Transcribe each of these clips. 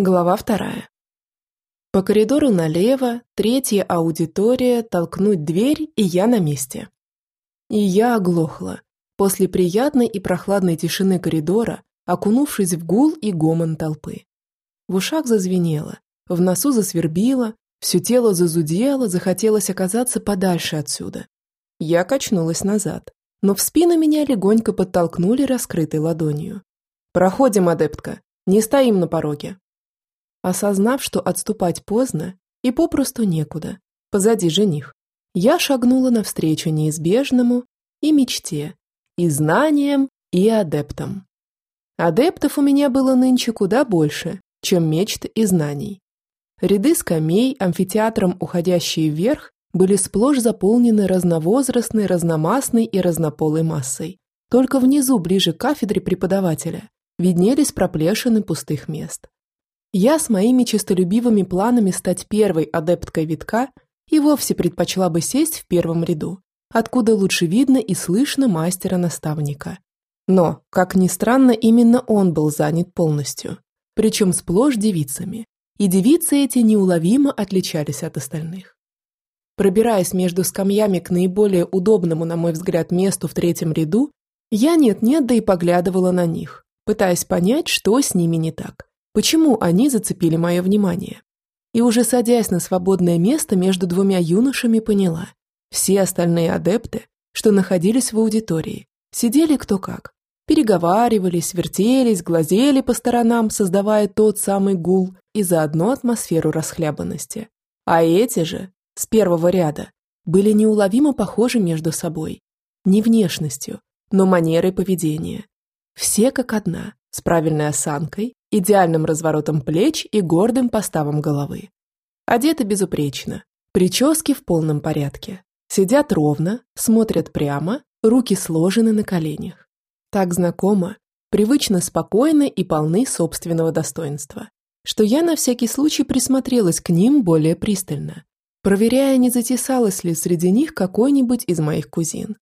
Глава вторая. По коридору налево, третья аудитория, толкнуть дверь, и я на месте. И я оглохла. После приятной и прохладной тишины коридора, окунувшись в гул и гомон толпы. В ушах зазвенело, в носу засвербило, все тело зазудело, захотелось оказаться подальше отсюда. Я качнулась назад, но в спину меня легонько подтолкнули раскрытой ладонью. «Проходим, адептка, не стоим на пороге». Осознав, что отступать поздно и попросту некуда, позади жених, я шагнула навстречу неизбежному и мечте, и знаниям, и адептам. Адептов у меня было нынче куда больше, чем мечт и знаний. Ряды скамей, амфитеатром уходящие вверх, были сплошь заполнены разновозрастной, разномастной и разнополой массой. Только внизу, ближе к кафедре преподавателя, виднелись проплешины пустых мест. Я с моими честолюбивыми планами стать первой адепткой витка и вовсе предпочла бы сесть в первом ряду, откуда лучше видно и слышно мастера-наставника. Но, как ни странно, именно он был занят полностью, причем сплошь девицами, и девицы эти неуловимо отличались от остальных. Пробираясь между скамьями к наиболее удобному, на мой взгляд, месту в третьем ряду, я нет-нет, да и поглядывала на них, пытаясь понять, что с ними не так. Почему они зацепили мое внимание? И уже садясь на свободное место между двумя юношами, поняла. Все остальные адепты, что находились в аудитории, сидели кто как. Переговаривались, вертелись, глазели по сторонам, создавая тот самый гул и заодно атмосферу расхлябанности. А эти же, с первого ряда, были неуловимо похожи между собой. Не внешностью, но манерой поведения. Все как одна, с правильной осанкой, идеальным разворотом плеч и гордым поставом головы. Одеты безупречно, прически в полном порядке. Сидят ровно, смотрят прямо, руки сложены на коленях. Так знакомо, привычно спокойны и полны собственного достоинства, что я на всякий случай присмотрелась к ним более пристально, проверяя, не затесалось ли среди них какой-нибудь из моих кузин.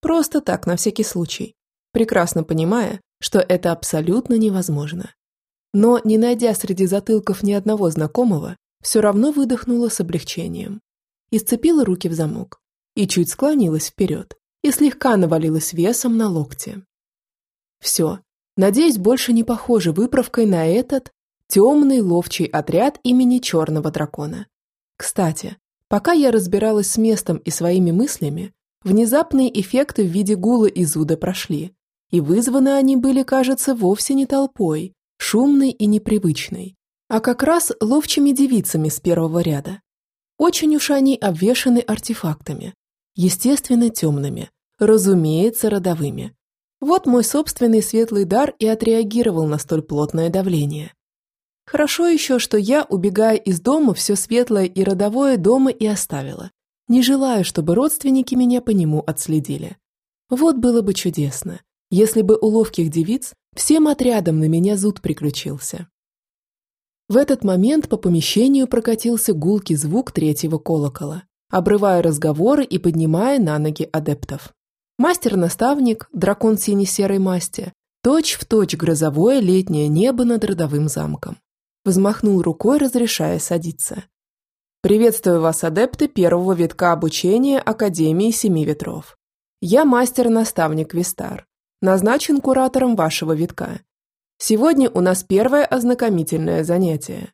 Просто так, на всякий случай, прекрасно понимая, что это абсолютно невозможно. Но, не найдя среди затылков ни одного знакомого, все равно выдохнула с облегчением. И руки в замок. И чуть склонилась вперед. И слегка навалилась весом на локте. Все. Надеюсь, больше не похоже выправкой на этот темный ловчий отряд имени Черного Дракона. Кстати, пока я разбиралась с местом и своими мыслями, внезапные эффекты в виде гула и зуда прошли, и вызваны они были, кажется, вовсе не толпой, шумной и непривычной, а как раз ловчими девицами с первого ряда. Очень уж они обвешаны артефактами, естественно, темными, разумеется, родовыми. Вот мой собственный светлый дар и отреагировал на столь плотное давление. Хорошо еще, что я, убегая из дома, все светлое и родовое дома и оставила. Не желаю, чтобы родственники меня по нему отследили. Вот было бы чудесно, если бы у ловких девиц всем отрядом на меня зуд приключился. В этот момент по помещению прокатился гулкий звук третьего колокола, обрывая разговоры и поднимая на ноги адептов. Мастер-наставник, дракон сине-серой масти, точь в точь грозовое летнее небо над родовым замком. Взмахнул рукой, разрешая садиться. «Приветствую вас, адепты первого витка обучения Академии Семи Ветров. Я мастер-наставник Вистар, назначен куратором вашего витка. Сегодня у нас первое ознакомительное занятие.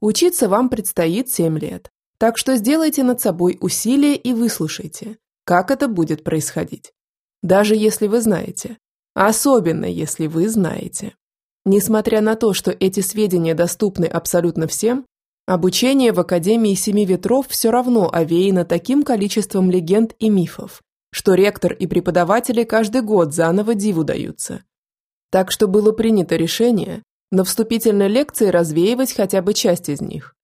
Учиться вам предстоит 7 лет, так что сделайте над собой усилие и выслушайте, как это будет происходить. Даже если вы знаете. Особенно, если вы знаете. Несмотря на то, что эти сведения доступны абсолютно всем, обучение в Академии Семи Ветров все равно овеяно таким количеством легенд и мифов, что ректор и преподаватели каждый год заново диву даются. Так что было принято решение на вступительной лекции развеивать хотя бы часть из них.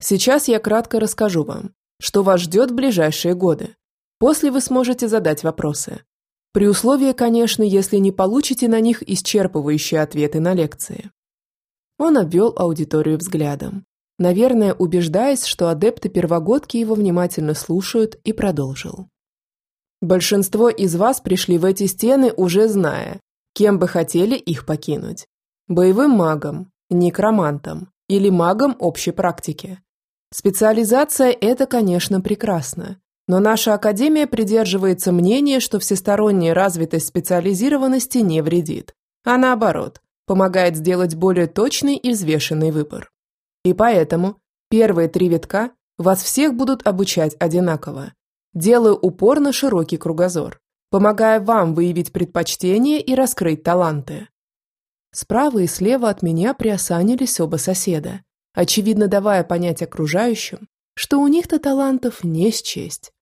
Сейчас я кратко расскажу вам, что вас ждет в ближайшие годы. После вы сможете задать вопросы. При условии, конечно, если не получите на них исчерпывающие ответы на лекции. Он обвел аудиторию взглядом, наверное, убеждаясь, что адепты первогодки его внимательно слушают, и продолжил. Большинство из вас пришли в эти стены, уже зная, кем бы хотели их покинуть. Боевым магом, некромантом, или магом общей практики. Специализация – это, конечно, прекрасно, но наша академия придерживается мнения, что всесторонняя развитость специализированности не вредит, а наоборот, помогает сделать более точный и взвешенный выбор. И поэтому первые три витка вас всех будут обучать одинаково. Делаю упор на широкий кругозор, помогая вам выявить предпочтения и раскрыть таланты. Справа и слева от меня приосанились оба соседа, очевидно давая понять окружающим, что у них-то талантов не счесть.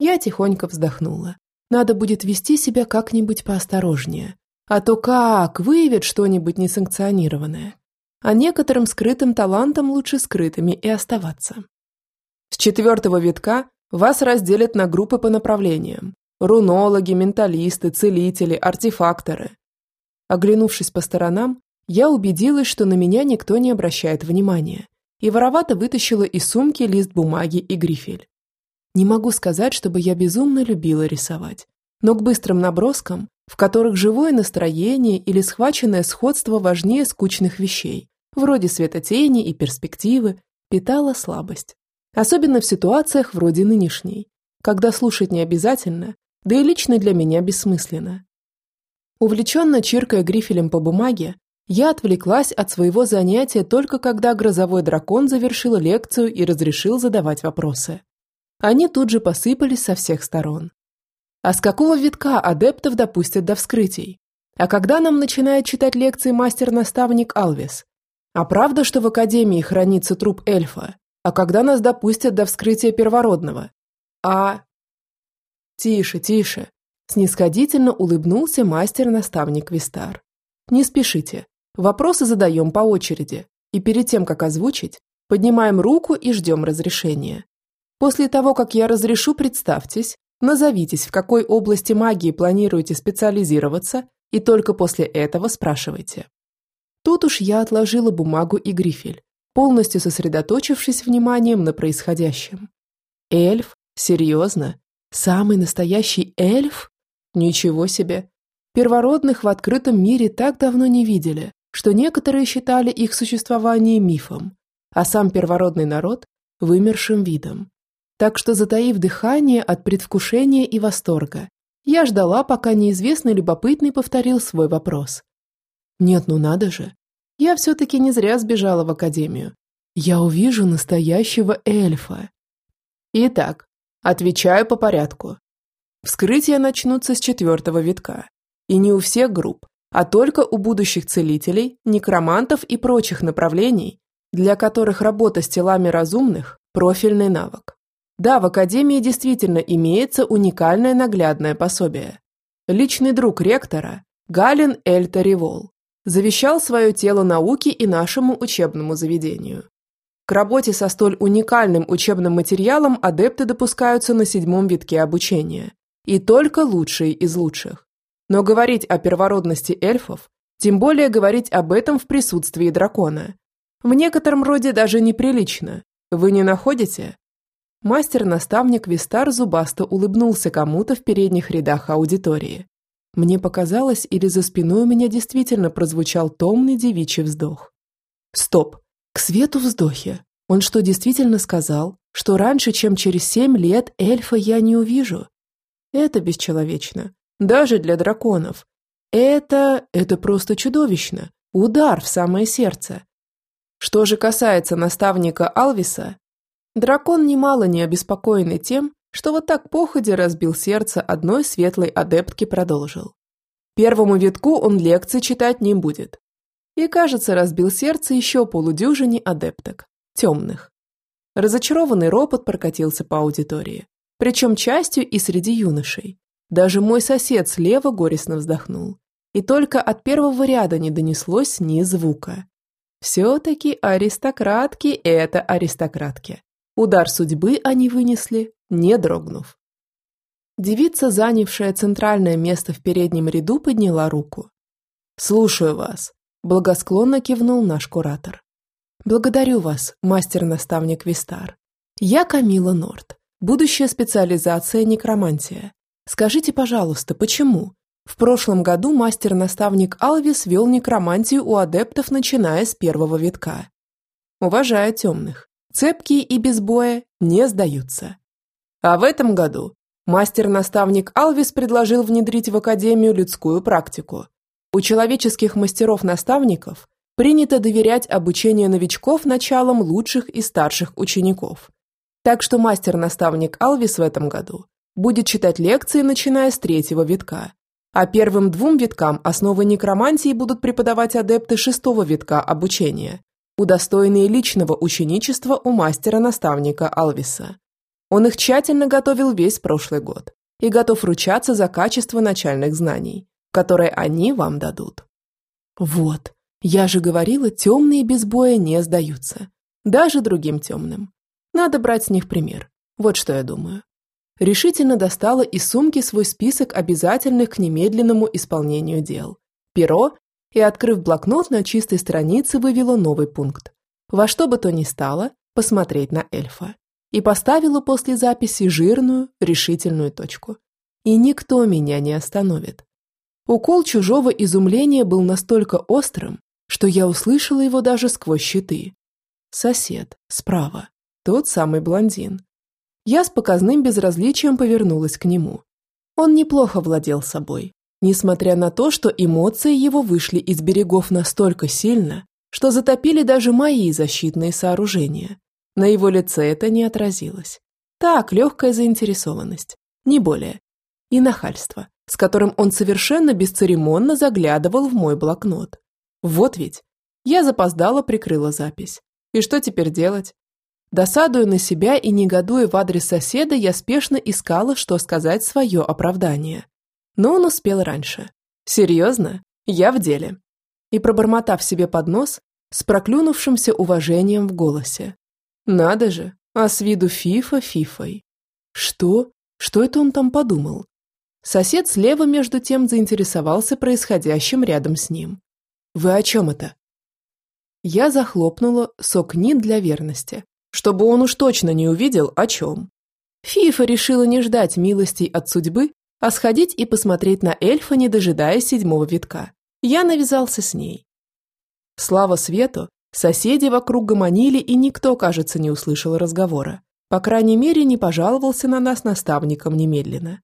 Я тихонько вздохнула. Надо будет вести себя как-нибудь поосторожнее. А то как выявят что-нибудь несанкционированное. А некоторым скрытым талантам лучше скрытыми и оставаться. С четвертого витка вас разделят на группы по направлениям. Рунологи, менталисты, целители, артефакторы. Оглянувшись по сторонам, я убедилась, что на меня никто не обращает внимания, и воровато вытащила из сумки лист бумаги и грифель. Не могу сказать, чтобы я безумно любила рисовать, но к быстрым наброскам, в которых живое настроение или схваченное сходство важнее скучных вещей, вроде светотени и перспективы, питала слабость. Особенно в ситуациях вроде нынешней, когда слушать не обязательно, да и лично для меня бессмысленно. Увлеченно чиркая грифелем по бумаге, я отвлеклась от своего занятия только когда грозовой дракон завершил лекцию и разрешил задавать вопросы. Они тут же посыпались со всех сторон. А с какого витка адептов допустят до вскрытий? А когда нам начинает читать лекции мастер-наставник Алвис? А правда, что в Академии хранится труп эльфа? А когда нас допустят до вскрытия первородного? А... Тише, тише. Снисходительно улыбнулся мастер-наставник Вистар. Не спешите. Вопросы задаем по очереди. И перед тем, как озвучить, поднимаем руку и ждем разрешения. После того, как я разрешу, представьтесь, назовитесь, в какой области магии планируете специализироваться, и только после этого спрашивайте. Тут уж я отложила бумагу и грифель, полностью сосредоточившись вниманием на происходящем. Эльф? Серьезно? Самый настоящий эльф? Ничего себе! Первородных в открытом мире так давно не видели, что некоторые считали их существование мифом, а сам первородный народ – вымершим видом. Так что, затаив дыхание от предвкушения и восторга, я ждала, пока неизвестный любопытный повторил свой вопрос. Нет, ну надо же. Я все-таки не зря сбежала в академию. Я увижу настоящего эльфа. Итак, отвечаю по порядку. Вскрытия начнутся с четвертого витка. И не у всех групп, а только у будущих целителей, некромантов и прочих направлений, для которых работа с телами разумных – профильный навык. Да, в Академии действительно имеется уникальное наглядное пособие. Личный друг ректора, Галин Эльта Ривол, завещал свое тело науке и нашему учебному заведению. К работе со столь уникальным учебным материалом адепты допускаются на седьмом витке обучения. И только лучшие из лучших. Но говорить о первородности эльфов, тем более говорить об этом в присутствии дракона, в некотором роде даже неприлично. Вы не находите? Мастер-наставник Вистар зубасто улыбнулся кому-то в передних рядах аудитории. Мне показалось, или за спиной у меня действительно прозвучал томный девичий вздох. Стоп! К свету вздохе. Он что, действительно сказал, что раньше, чем через семь лет, эльфа я не увижу? Это бесчеловечно. Даже для драконов. Это... это просто чудовищно. Удар в самое сердце. Что же касается наставника Алвиса, Дракон немало не обеспокоенный тем, что вот так походе разбил сердце одной светлой адептки продолжил. Первому витку он лекции читать не будет. И, кажется, разбил сердце еще полудюжине адепток, темных. Разочарованный ропот прокатился по аудитории, причем частью и среди юношей. Даже мой сосед слева горестно вздохнул. И только от первого ряда не донеслось ни звука. Все-таки аристократки – это аристократки. Удар судьбы они вынесли, не дрогнув. Девица, занявшая центральное место в переднем ряду, подняла руку. «Слушаю вас», – благосклонно кивнул наш куратор. «Благодарю вас, мастер-наставник Вистар. Я Камила Норт, будущая специализация некромантия. Скажите, пожалуйста, почему? В прошлом году мастер-наставник Алвис вел некромантию у адептов, начиная с первого витка. уважая темных. Цепкие и без боя не сдаются. А в этом году мастер-наставник Алвис предложил внедрить в Академию людскую практику. У человеческих мастеров-наставников принято доверять обучение новичков началам лучших и старших учеников. Так что мастер-наставник Алвис в этом году будет читать лекции, начиная с третьего витка. А первым двум виткам основы некромантии будут преподавать адепты шестого витка обучения, удостоенные личного ученичества у мастера-наставника Алвиса. Он их тщательно готовил весь прошлый год и готов ручаться за качество начальных знаний, которые они вам дадут. Вот, я же говорила, темные без боя не сдаются. Даже другим темным. Надо брать с них пример. Вот что я думаю. Решительно достала из сумки свой список обязательных к немедленному исполнению дел. Перо и, открыв блокнот, на чистой странице вывела новый пункт. Во что бы то ни стало, посмотреть на эльфа. И поставила после записи жирную, решительную точку. И никто меня не остановит. Укол чужого изумления был настолько острым, что я услышала его даже сквозь щиты. Сосед, справа, тот самый блондин. Я с показным безразличием повернулась к нему. Он неплохо владел собой, несмотря на то, что эмоции его вышли из берегов настолько сильно, что затопили даже мои защитные сооружения. На его лице это не отразилось. Так, легкая заинтересованность, не более. И нахальство, с которым он совершенно бесцеремонно заглядывал в мой блокнот. Вот ведь. Я запоздала, прикрыла запись. И что теперь делать? Досадуя на себя и негодуя в адрес соседа, я спешно искала, что сказать свое оправдание. Но он успел раньше. Серьезно? Я в деле. И пробормотав себе под нос, с проклюнувшимся уважением в голосе. Надо же, а с виду фифа фифой. Что? Что это он там подумал? Сосед слева между тем заинтересовался происходящим рядом с ним. Вы о чем это? Я захлопнула сок нит для верности, чтобы он уж точно не увидел, о чем. Фифа решила не ждать милостей от судьбы, а сходить и посмотреть на эльфа, не дожидаясь седьмого витка. Я навязался с ней. Слава свету, соседи вокруг гомонили, и никто, кажется, не услышал разговора. По крайней мере, не пожаловался на нас наставником немедленно.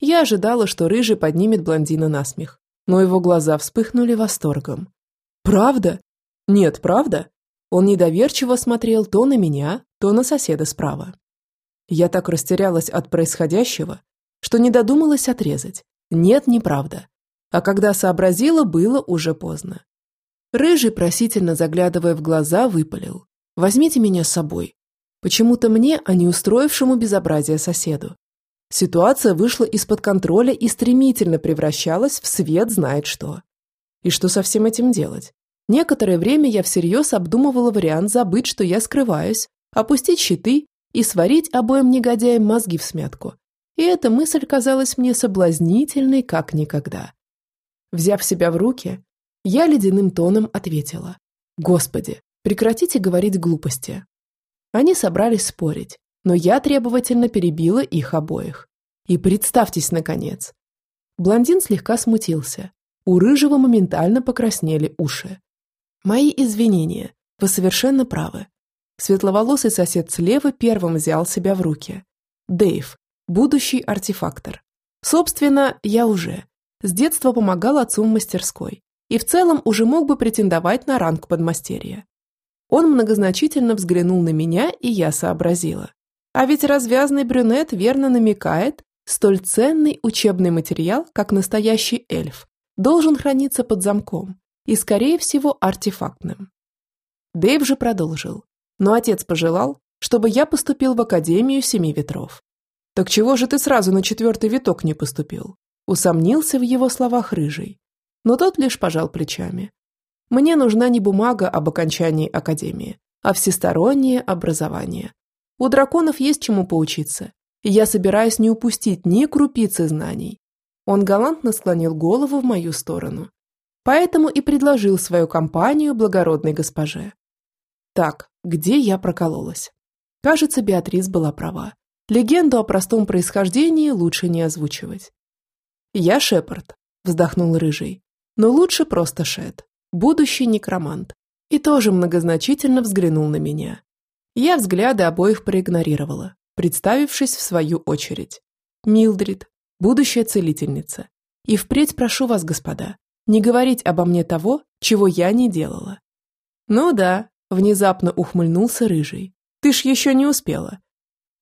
Я ожидала, что рыжий поднимет блондина на смех но его глаза вспыхнули восторгом. «Правда? Нет, правда?» Он недоверчиво смотрел то на меня, то на соседа справа. Я так растерялась от происходящего, что не додумалась отрезать. Нет, неправда. А когда сообразила, было уже поздно. Рыжий, просительно заглядывая в глаза, выпалил. «Возьмите меня с собой. Почему-то мне, а не устроившему безобразие соседу. Ситуация вышла из-под контроля и стремительно превращалась в свет знает что. И что со всем этим делать? Некоторое время я всерьез обдумывала вариант забыть, что я скрываюсь, опустить щиты и сварить обоим негодяям мозги в смятку. И эта мысль казалась мне соблазнительной как никогда. Взяв себя в руки, я ледяным тоном ответила. «Господи, прекратите говорить глупости». Они собрались спорить, но я требовательно перебила их обоих. И представьтесь, наконец. Блондин слегка смутился. У рыжего моментально покраснели уши. Мои извинения, вы совершенно правы. Светловолосый сосед слева первым взял себя в руки. Дэйв, будущий артефактор. Собственно, я уже. С детства помогал отцу в мастерской. И в целом уже мог бы претендовать на ранг подмастерья. Он многозначительно взглянул на меня, и я сообразила. А ведь развязный брюнет верно намекает, столь ценный учебный материал, как настоящий эльф, должен храниться под замком и, скорее всего, артефактным. Дэйв же продолжил. Но отец пожелал, чтобы я поступил в Академию Семи Ветров. «Так чего же ты сразу на четвертый виток не поступил?» Усомнился в его словах рыжий. Но тот лишь пожал плечами. «Мне нужна не бумага об окончании Академии, а всестороннее образование, у драконов есть чему поучиться, и я собираюсь не упустить ни крупицы знаний. Он галантно склонил голову в мою сторону. Поэтому и предложил свою компанию благородной госпоже. Так, где я прокололась? Кажется, Беатрис была права. Легенду о простом происхождении лучше не озвучивать. «Я Шепард», – вздохнул Рыжий. «Но лучше просто Шет, будущий некромант. и тоже многозначительно взглянул на меня. Я взгляды обоих проигнорировала, представившись в свою очередь. Милдрид, будущая целительница. И впредь прошу вас, господа, не говорить обо мне того, чего я не делала. Ну да, внезапно ухмыльнулся рыжий. Ты ж еще не успела.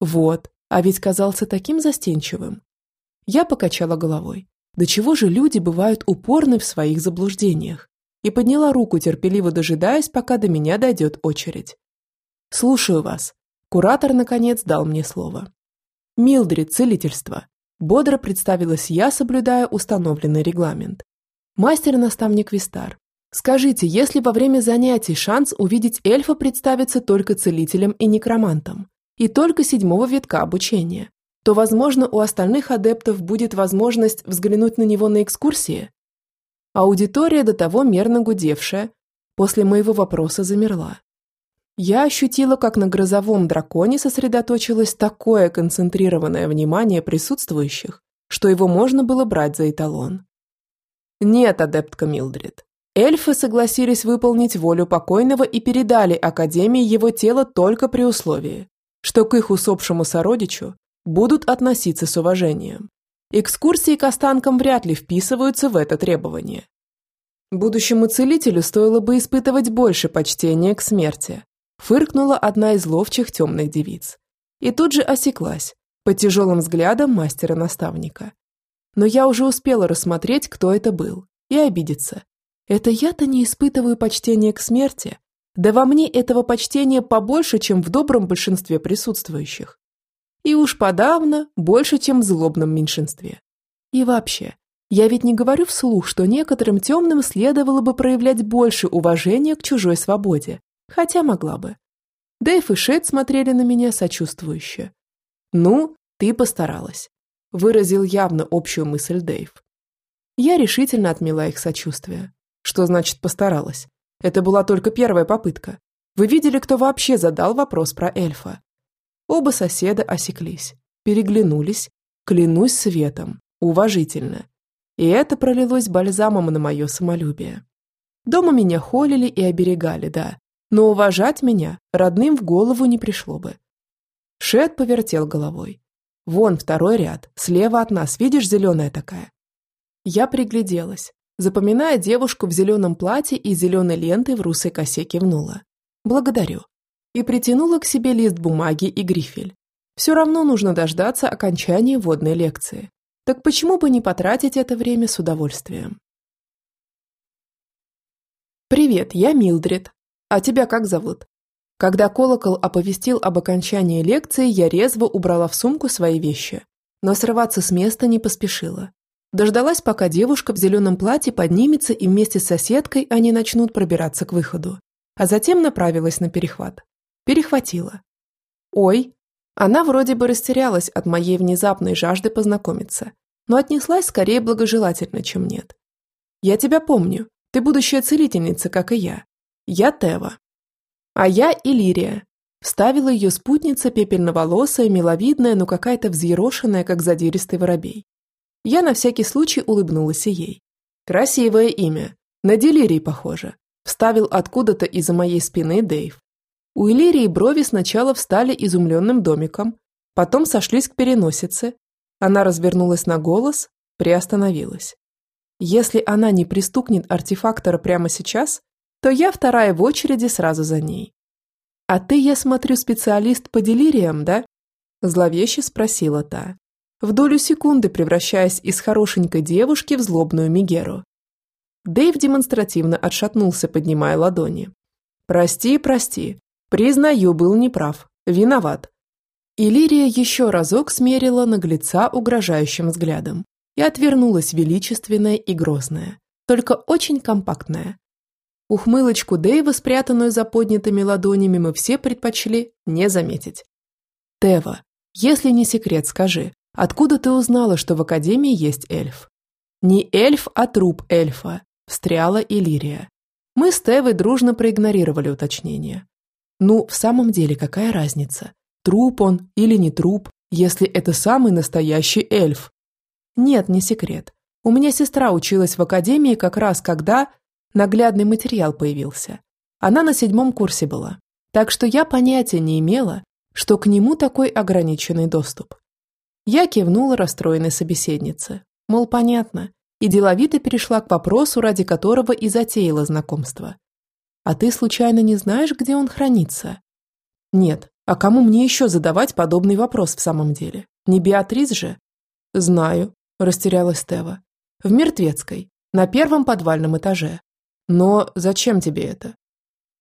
Вот, а ведь казался таким застенчивым. Я покачала головой. До чего же люди бывают упорны в своих заблуждениях? и подняла руку, терпеливо дожидаясь, пока до меня дойдет очередь. «Слушаю вас». Куратор, наконец, дал мне слово. «Милдрид, целительство». Бодро представилась я, соблюдая установленный регламент. Мастер-наставник Вистар. Скажите, если во время занятий шанс увидеть эльфа представится только целителем и некромантом, и только седьмого витка обучения, то, возможно, у остальных адептов будет возможность взглянуть на него на экскурсии? Аудитория, до того мерно гудевшая, после моего вопроса замерла. Я ощутила, как на грозовом драконе сосредоточилось такое концентрированное внимание присутствующих, что его можно было брать за эталон. Нет, адептка Милдрид. Эльфы согласились выполнить волю покойного и передали Академии его тело только при условии, что к их усопшему сородичу будут относиться с уважением. Экскурсии к останкам вряд ли вписываются в это требование. Будущему целителю стоило бы испытывать больше почтения к смерти, фыркнула одна из ловчих темных девиц. И тут же осеклась, под тяжелым взглядом мастера-наставника. Но я уже успела рассмотреть, кто это был, и обидеться. Это я-то не испытываю почтения к смерти. Да во мне этого почтения побольше, чем в добром большинстве присутствующих. И уж подавно больше, чем в злобном меньшинстве. И вообще, я ведь не говорю вслух, что некоторым темным следовало бы проявлять больше уважения к чужой свободе, хотя могла бы. Дэйв и Шет смотрели на меня сочувствующе. «Ну, ты постаралась», – выразил явно общую мысль Дэйв. Я решительно отмела их сочувствие. Что значит постаралась? Это была только первая попытка. Вы видели, кто вообще задал вопрос про эльфа? Оба соседа осеклись, переглянулись, клянусь светом, уважительно. И это пролилось бальзамом на мое самолюбие. Дома меня холили и оберегали, да, но уважать меня родным в голову не пришло бы. Шет повертел головой. «Вон второй ряд, слева от нас, видишь, зеленая такая?» Я пригляделась, запоминая девушку в зеленом платье и зеленой лентой в русой косе кивнула. «Благодарю и притянула к себе лист бумаги и грифель. Все равно нужно дождаться окончания водной лекции. Так почему бы не потратить это время с удовольствием? «Привет, я Милдрид. А тебя как зовут?» Когда колокол оповестил об окончании лекции, я резво убрала в сумку свои вещи, но срываться с места не поспешила. Дождалась, пока девушка в зеленом платье поднимется и вместе с соседкой они начнут пробираться к выходу, а затем направилась на перехват. Перехватила. Ой, она вроде бы растерялась от моей внезапной жажды познакомиться, но отнеслась скорее благожелательно, чем нет. Я тебя помню. Ты будущая целительница, как и я. Я Тева. А я Илирия. Вставила ее спутница пепельноволосая, миловидная, но какая-то взъерошенная, как задиристый воробей. Я на всякий случай улыбнулась ей. Красивое имя. На Делирий похоже. Вставил откуда-то из-за моей спины Дэйв. У Иллирии брови сначала встали изумленным домиком, потом сошлись к переносице. Она развернулась на голос, приостановилась. Если она не пристукнет артефактора прямо сейчас, то я вторая в очереди сразу за ней. «А ты, я смотрю, специалист по делириям, да?» Зловеще спросила та, в долю секунды превращаясь из хорошенькой девушки в злобную Мигеру. Дэйв демонстративно отшатнулся, поднимая ладони. «Прости, прости, Признаю, был неправ. Виноват. Иллирия еще разок смерила наглеца угрожающим взглядом и отвернулась величественная и грозная, только очень компактная. Ухмылочку Дэйва, спрятанную за поднятыми ладонями, мы все предпочли не заметить. «Тева, если не секрет, скажи, откуда ты узнала, что в Академии есть эльф?» «Не эльф, а труп эльфа», – встряла Иллирия. Мы с Тевой дружно проигнорировали уточнение. Ну, в самом деле, какая разница? Труп он или не труп, если это самый настоящий эльф? Нет, не секрет. У меня сестра училась в академии как раз когда наглядный материал появился. Она на седьмом курсе была, так что я понятия не имела, что к нему такой ограниченный доступ. Я кивнула расстроенной собеседнице, мол, понятно, и деловито перешла к вопросу, ради которого и затеяла знакомство. «А ты случайно не знаешь, где он хранится?» «Нет, а кому мне еще задавать подобный вопрос в самом деле? Не Беатрис же?» «Знаю», – растерялась Тева. «В Мертвецкой, на первом подвальном этаже. Но зачем тебе это?»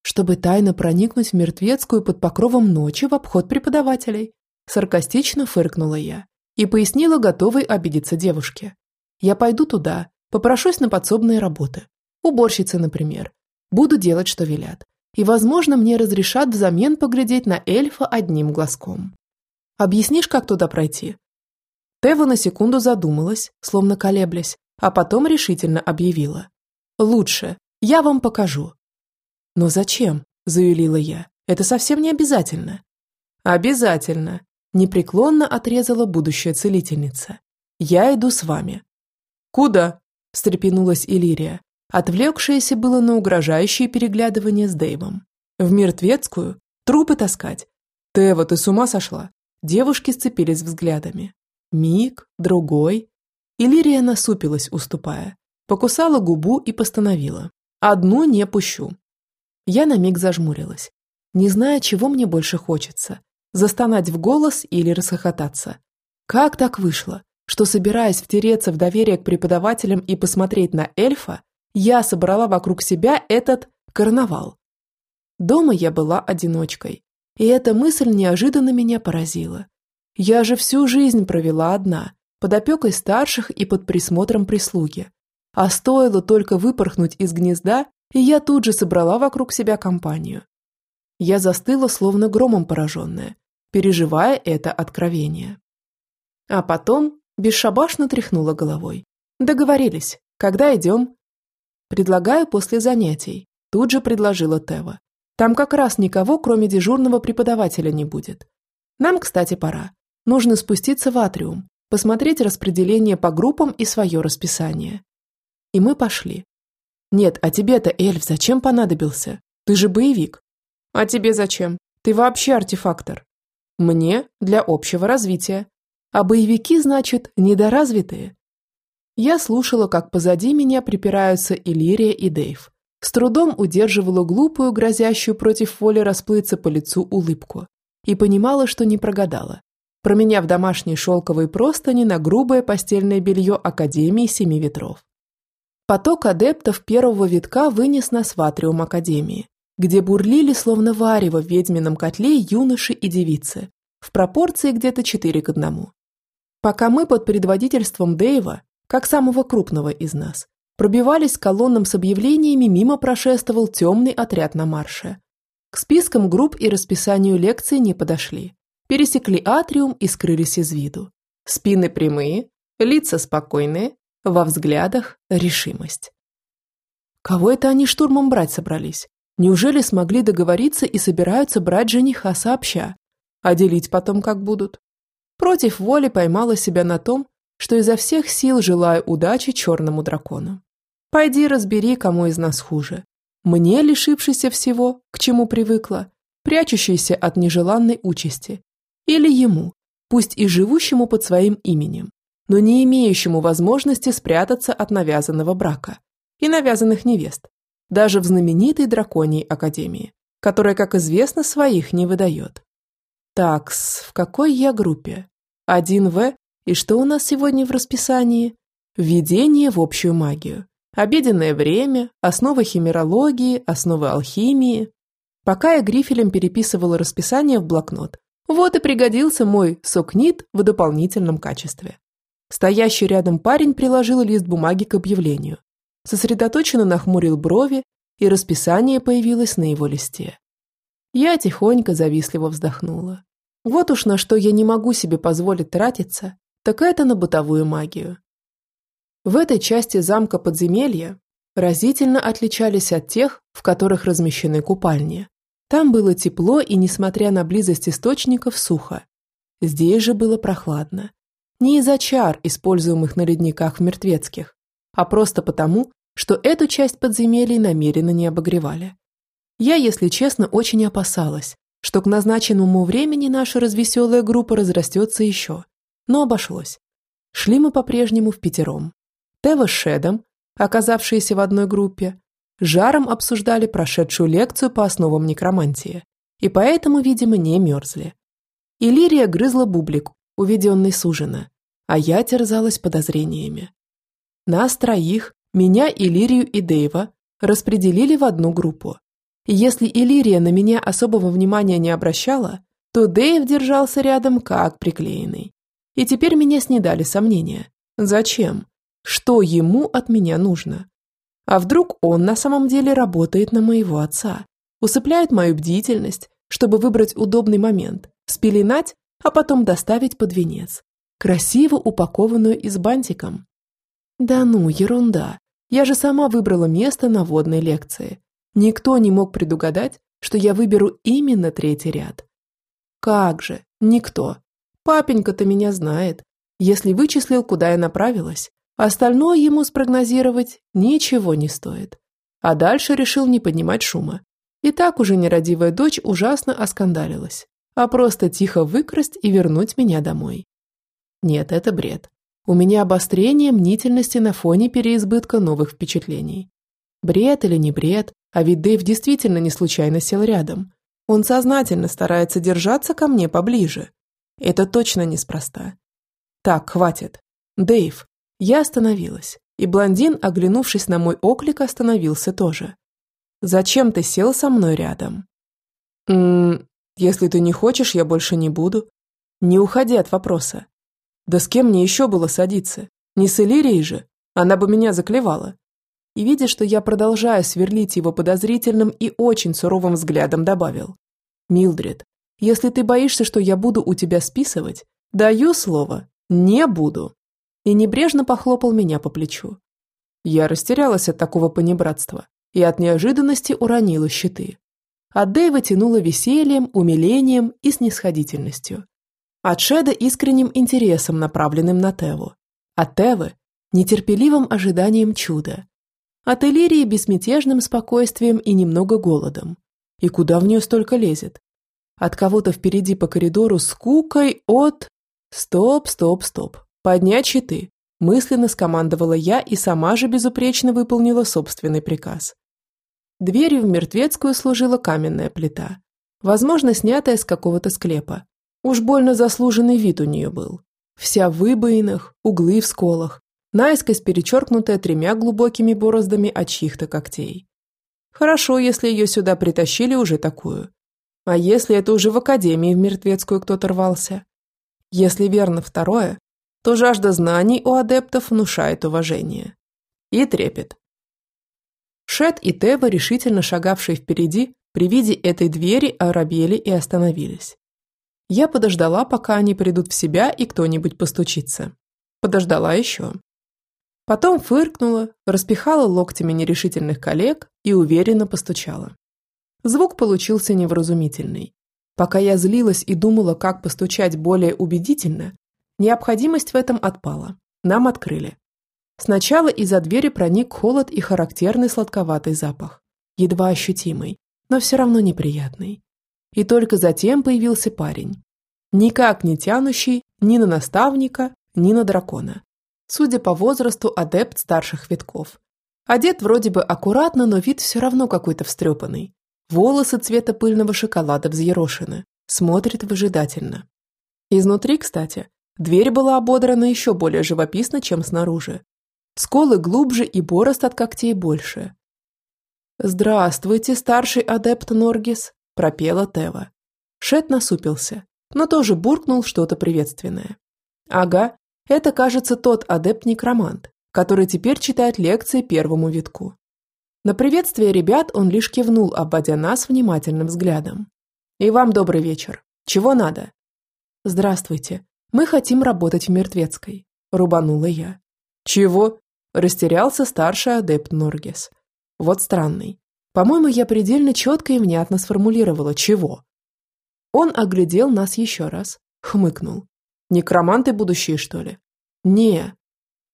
«Чтобы тайно проникнуть в Мертвецкую под покровом ночи в обход преподавателей», – саркастично фыркнула я и пояснила готовой обидеться девушке. Я пойду туда, попрошусь на подсобные работы. Уборщицы, например. Буду делать, что велят. И, возможно, мне разрешат взамен поглядеть на эльфа одним глазком. Объяснишь, как туда пройти?» Тева на секунду задумалась, словно колеблясь, а потом решительно объявила. «Лучше. Я вам покажу». «Но зачем?» – заюлила я. «Это совсем не обязательно». «Обязательно», – непреклонно отрезала будущая целительница. «Я иду с вами. «Куда?» – встрепенулась Иллирия, отвлекшаяся было на угрожающее переглядывание с Дэйвом. «В мертвецкую? Трупы таскать? Тева, ты с ума сошла?» Девушки сцепились взглядами. Миг, другой. Иллирия насупилась, уступая. Покусала губу и постановила. «Одну не пущу». Я на миг зажмурилась, не зная, чего мне больше хочется – застонать в голос или расхохотаться. Как так вышло, что, собираясь втереться в доверие к преподавателям и посмотреть на эльфа, я собрала вокруг себя этот карнавал. Дома я была одиночкой, и эта мысль неожиданно меня поразила. Я же всю жизнь провела одна, под опекой старших и под присмотром прислуги. А стоило только выпорхнуть из гнезда, и я тут же собрала вокруг себя компанию. Я застыла, словно громом пораженная, переживая это откровение. А потом Бесшабашно тряхнула головой. Договорились. Когда идем? Предлагаю после занятий. Тут же предложила Тева. Там как раз никого, кроме дежурного преподавателя, не будет. Нам, кстати, пора. Нужно спуститься в атриум, посмотреть распределение по группам и свое расписание. И мы пошли. Нет, а тебе-то, эльф, зачем понадобился? Ты же боевик. А тебе зачем? Ты вообще артефактор. Мне для общего развития. А боевики, значит, недоразвитые. Я слушала, как позади меня припираются Иллирия и Дейв. С трудом удерживала глупую, грозящую против воли расплыться по лицу улыбку. И понимала, что не прогадала. Променяв домашние шелковые простыни на грубое постельное белье Академии Семи Ветров. Поток адептов первого витка вынес нас в атриум Академии, где бурлили словно варево в ведьмином котле юноши и девицы, в пропорции где-то четыре к одному. Пока мы под предводительством Дэйва, как самого крупного из нас, пробивались колоннам с объявлениями, мимо прошествовал темный отряд на марше. К спискам групп и расписанию лекций не подошли. Пересекли атриум и скрылись из виду. Спины прямые, лица спокойные, во взглядах решимость. Кого это они штурмом брать собрались? Неужели смогли договориться и собираются брать жениха сообща? А делить потом как будут? Против воли поймала себя на том, что изо всех сил желаю удачи черному дракону. Пойди разбери, кому из нас хуже. Мне, лишившейся всего, к чему привыкла, прячущейся от нежеланной участи, или ему, пусть и живущему под своим именем, но не имеющему возможности спрятаться от навязанного брака и навязанных невест, даже в знаменитой драконьей академии, которая, как известно, своих не выдает. Такс, в какой я группе? 1В. И что у нас сегодня в расписании? Введение в общую магию. Обеденное время, основы химерологии, основы алхимии. Пока я грифелем переписывала расписание в блокнот, вот и пригодился мой сокнит в дополнительном качестве. Стоящий рядом парень приложил лист бумаги к объявлению. Сосредоточенно нахмурил брови, и расписание появилось на его листе. Я тихонько завистливо вздохнула. Вот уж на что я не могу себе позволить тратиться, так это на бытовую магию. В этой части замка подземелья разительно отличались от тех, в которых размещены купальни. Там было тепло и, несмотря на близость источников, сухо. Здесь же было прохладно. Не из-за чар, используемых на ледниках в мертвецких, а просто потому, что эту часть подземелий намеренно не обогревали. Я, если честно, очень опасалась, что к назначенному времени наша развеселая группа разрастется еще, но обошлось. Шли мы по-прежнему в пятером. Тева с Шедом, оказавшиеся в одной группе, жаром обсуждали прошедшую лекцию по основам некромантии, и поэтому, видимо, не мерзли. Иллирия грызла бублик, уведенный с ужина, а я терзалась подозрениями. Нас троих, меня, Иллирию и Дэйва, распределили в одну группу. И если Иллирия на меня особого внимания не обращала, то Дэйв держался рядом как приклеенный. И теперь меня снедали сомнения. Зачем? Что ему от меня нужно? А вдруг он на самом деле работает на моего отца? Усыпляет мою бдительность, чтобы выбрать удобный момент, спеленать, а потом доставить под венец. Красиво упакованную и с бантиком. Да ну, ерунда. Я же сама выбрала место на водной лекции. Никто не мог предугадать, что я выберу именно третий ряд. Как же, никто. Папенька-то меня знает. Если вычислил, куда я направилась, остальное ему спрогнозировать ничего не стоит. А дальше решил не поднимать шума. И так уже нерадивая дочь ужасно оскандалилась, а просто тихо выкрасть и вернуть меня домой. Нет, это бред. У меня обострение мнительности на фоне переизбытка новых впечатлений. Бред или не бред, а ведь Дэйв действительно не случайно сел рядом. Он сознательно старается держаться ко мне поближе, это точно неспроста. Так, хватит. Дэйв. Я остановилась, и блондин, оглянувшись на мой оклик, остановился тоже. Зачем ты сел со мной рядом? Ммм, если ты не хочешь, я больше не буду. Не уходи от вопроса. Да с кем мне еще было садиться? Не с Элирией же? Она бы меня заклевала. И видя, что я продолжаю сверлить его подозрительным и очень суровым взглядом, добавил. Милдред, если ты боишься, что я буду у тебя списывать, даю слово, не буду. И небрежно похлопал меня по плечу. Я растерялась от такого понебратства и от неожиданности уронила щиты. От Дэйва тянуло весельем, умилением и снисходительностью. От Шеда искренним интересом, направленным на Теву. От Тевы – нетерпеливым ожиданием чуда. От Элирии – безмятежным спокойствием и немного голодом. И куда в нее столько лезет? От кого-то впереди по коридору скукой от... Стоп, стоп, стоп. Поднять щиты. Мысленно скомандовала я и сама же безупречно выполнила собственный приказ. Дверью в мертвецкую служила каменная плита. Возможно, снятая с какого-то склепа. Уж больно заслуженный вид у нее был. Вся в выбоинах, углы в сколах, наискось перечеркнутая тремя глубокими бороздами от чьих-то когтей. Хорошо, если ее сюда притащили уже такую. А если это уже в академии в мертвецкую кто-то рвался? Если верно второе, то жажда знаний у адептов внушает уважение. И трепет. Шет и Тева, решительно шагавшие впереди, при виде этой двери оробели и остановились. Я подождала, пока они придут в себя и кто-нибудь постучится. Подождала еще. Потом фыркнула, распихала локтями нерешительных коллег и уверенно постучала. Звук получился невразумительный. Пока я злилась и думала, как постучать более убедительно, необходимость в этом отпала. Нам открыли. Сначала из-за двери проник холод и характерный сладковатый запах. Едва ощутимый, но все равно неприятный. И только затем появился парень. Никак не тянущий ни на наставника, ни на дракона. Судя по возрасту, адепт старших витков. Одет вроде бы аккуратно, но вид все равно какой-то встрепанный. Волосы цвета пыльного шоколада взъерошены, смотрит выжидательно. Изнутри, кстати, дверь была ободрана еще более живописно, чем снаружи. Сколы глубже и борозд от когтей больше. «Здравствуйте, старший адепт Норгис», – пропела Тева. Шет насупился, но тоже буркнул что-то приветственное. «Ага, это, кажется, тот адепт-некромант, который теперь читает лекции первому витку. На приветствие ребят он лишь кивнул, обводя нас внимательным взглядом. «И вам добрый вечер. Чего надо?» «Здравствуйте. Мы хотим работать в Мертвецкой», – рубанула я. «Чего?» – растерялся старший адепт Норгес. «Вот странный. По-моему, я предельно четко и внятно сформулировала «чего». Он оглядел нас еще раз, хмыкнул. «Некроманты будущие, что ли?» «Не.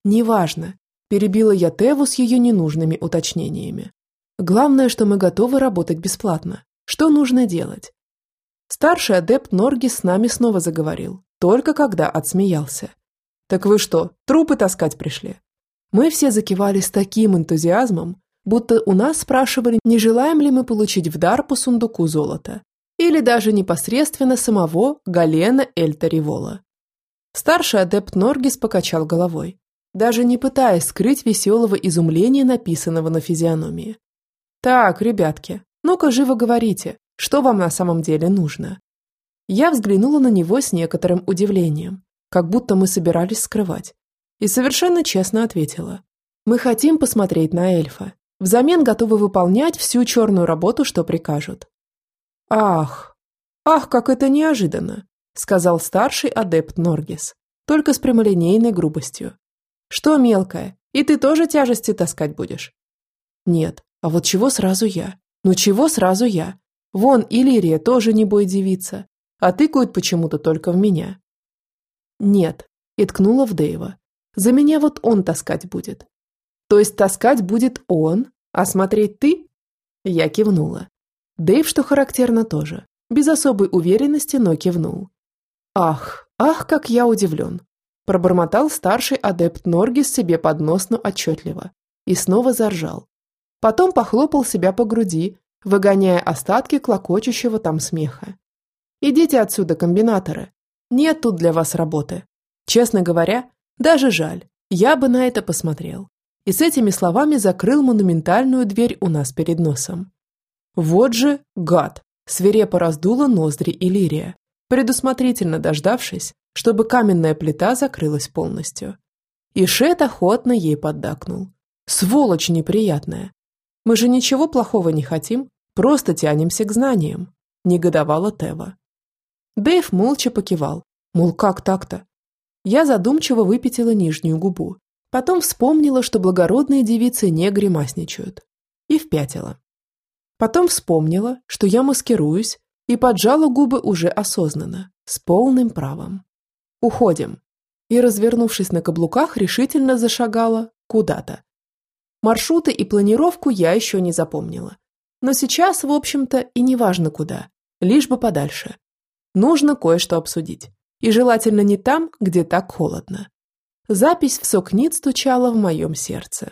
Неважно. Перебила я Теву с ее ненужными уточнениями. Главное, что мы готовы работать бесплатно. Что нужно делать? Старший адепт Норгис с нами снова заговорил, только когда отсмеялся. «Так вы что, трупы таскать пришли?» Мы все закивали с таким энтузиазмом, будто у нас спрашивали, не желаем ли мы получить в дар по сундуку золота, или даже непосредственно самого Галена Эльтаривола. Старший адепт Норгис покачал головой, даже не пытаясь скрыть веселого изумления, написанного на физиономии. «Так, ребятки, ну-ка живо говорите, что вам на самом деле нужно?» Я взглянула на него с некоторым удивлением, как будто мы собирались скрывать, и совершенно честно ответила. «Мы хотим посмотреть на эльфа, взамен готовы выполнять всю черную работу, что прикажут». «Ах, ах, как это неожиданно!» сказал старший адепт Норгис, только с прямолинейной грубостью. «Что, мелкая, и ты тоже тяжести таскать будешь?» «Нет, а вот чего сразу я? Ну чего сразу я? Вон Иллирия тоже не бой девица, а тыкают почему-то только в меня». «Нет», и ткнула в Дэйва. «За меня вот он таскать будет». «То есть таскать будет он, а смотреть ты?» Я кивнула. Дэйв, что характерно, тоже. Без особой уверенности, но кивнул. «Ах, ах, как я удивлен!» Пробормотал старший адепт Норгис себе под нос, но отчетливо. И снова заржал. Потом похлопал себя по груди, выгоняя остатки клокочущего там смеха. «Идите отсюда, комбинаторы. Нет тут для вас работы. Честно говоря, даже жаль. Я бы на это посмотрел». И с этими словами закрыл монументальную дверь у нас перед носом. Вот же гад! Свирепо раздула ноздри Иллирия, предусмотрительно дождавшись, чтобы каменная плита закрылась полностью. И Шет охотно ей поддакнул. Сволочь неприятная. Мы же ничего плохого не хотим, просто тянемся к знаниям, негодовала Тева. Дэйв молча покивал, мол, как так-то? Я задумчиво выпятила нижнюю губу, потом вспомнила, что благородные девицы не гримасничают, и впятила. Потом вспомнила, что я маскируюсь, и поджала губы уже осознанно, с полным правом. «Уходим!» И, развернувшись на каблуках, решительно зашагала куда-то. Маршруты и планировку я еще не запомнила. Но сейчас, в общем-то, и не важно куда, лишь бы подальше. Нужно кое-что обсудить. И желательно не там, где так холодно. Запись в сокнит стучала в моем сердце.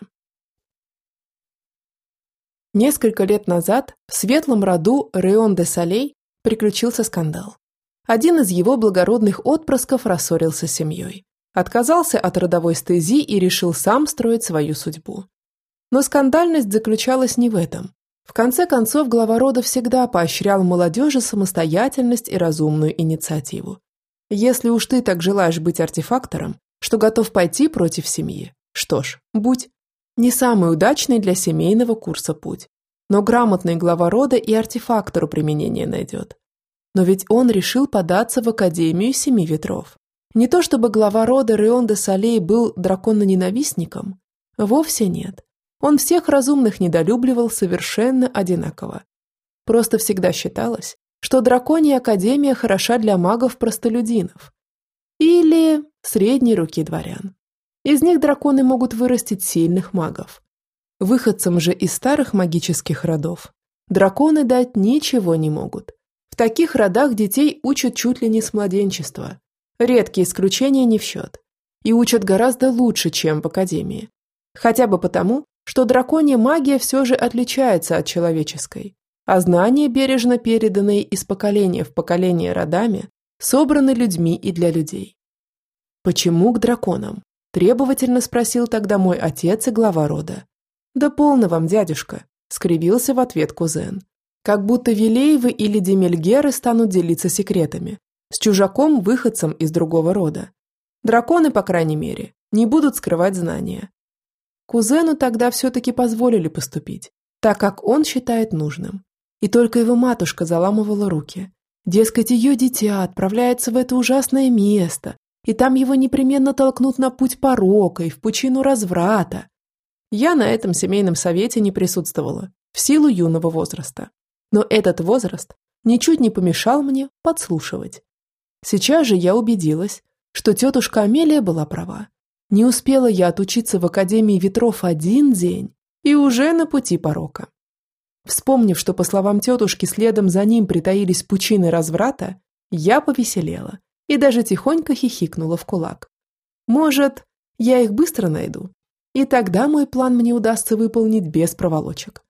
Несколько лет назад в светлом роду Реон де Солей приключился скандал. Один из его благородных отпрысков рассорился с семьей, отказался от родовой стези и решил сам строить свою судьбу. Но скандальность заключалась не в этом. В конце концов, глава рода всегда поощрял молодежи самостоятельность и разумную инициативу. Если уж ты так желаешь быть артефактором, что готов пойти против семьи, что ж, будь. Не самый удачный для семейного курса путь, но грамотный глава рода и артефактору применение найдет. Но ведь он решил податься в Академию Семи Ветров. Не то чтобы глава рода Реон де Солей был дракононенавистником. Вовсе нет. Он всех разумных недолюбливал совершенно одинаково. Просто всегда считалось, что драконья академия хороша для магов-простолюдинов. Или средней руки дворян. Из них драконы могут вырастить сильных магов. Выходцам же из старых магических родов драконы дать ничего не могут. В таких родах детей учат чуть ли не с младенчества. Редкие исключения не в счет. И учат гораздо лучше, чем в академии. Хотя бы потому, что драконья магия все же отличается от человеческой, а знания, бережно переданные из поколения в поколение родами, собраны людьми и для людей. Почему к драконам? Требовательно спросил тогда мой отец и глава рода. «Да полно вам, дядюшка», – скривился в ответ кузен. «Как будто Вилеевы или Демельгеры станут делиться секретами. С чужаком-выходцем из другого рода. Драконы, по крайней мере, не будут скрывать знания». Кузену тогда все-таки позволили поступить, так как он считает нужным. И только его матушка заламывала руки. Дескать, ее дитя отправляется в это ужасное место, и там его непременно толкнут на путь порока и в пучину разврата. Я на этом семейном совете не присутствовала, в силу юного возраста. Но этот возраст ничуть не помешал мне подслушивать. Сейчас же я убедилась, что тетушка Амелия была права. Не успела я отучиться в Академии ветров один день, и уже на пути порока. Вспомнив, что, по словам тетушки, следом за ним притаились пучины разврата, я повеселела и даже тихонько хихикнула в кулак. Может, я их быстро найду, и тогда мой план мне удастся выполнить без проволочек.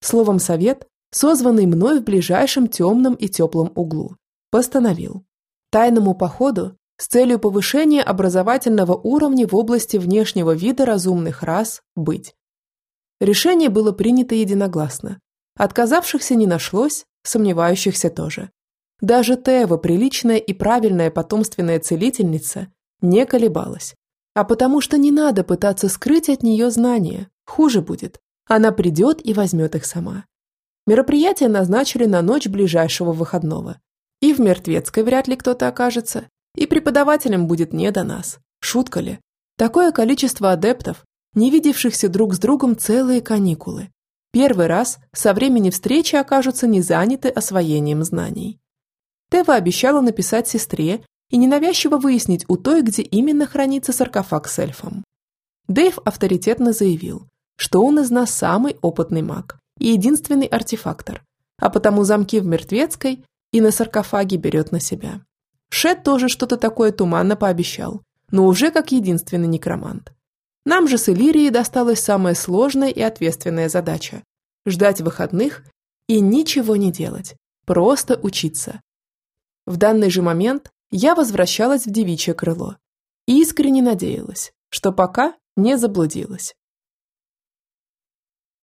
Словом, совет, созванный мной в ближайшем темном и теплом углу, постановил тайному походу с целью повышения образовательного уровня в области внешнего вида разумных рас быть. Решение было принято единогласно. Отказавшихся не нашлось, сомневающихся тоже. Даже Тева, приличная и правильная потомственная целительница, не колебалась. А потому что не надо пытаться скрыть от нее знания, хуже будет. Она придет и возьмет их сама. Мероприятие назначили на ночь ближайшего выходного. И в Мертвецкой вряд ли кто-то окажется, и преподавателям будет не до нас. Шутка ли? Такое количество адептов, не видевшихся друг с другом целые каникулы. Первый раз со времени встречи окажутся не заняты освоением знаний. Тева обещала написать сестре и ненавязчиво выяснить у той, где именно хранится саркофаг с эльфом. Дэйв авторитетно заявил, что он из нас самый опытный маг и единственный артефактор, а потому замки в Мертвецкой и на саркофаге берет на себя. Шет тоже что-то такое туманно пообещал, но уже как единственный некромант. Нам же с Иллирией досталась самая сложная и ответственная задача – ждать выходных и ничего не делать, просто учиться. В данный же момент я возвращалась в девичье крыло и искренне надеялась, что пока не заблудилась.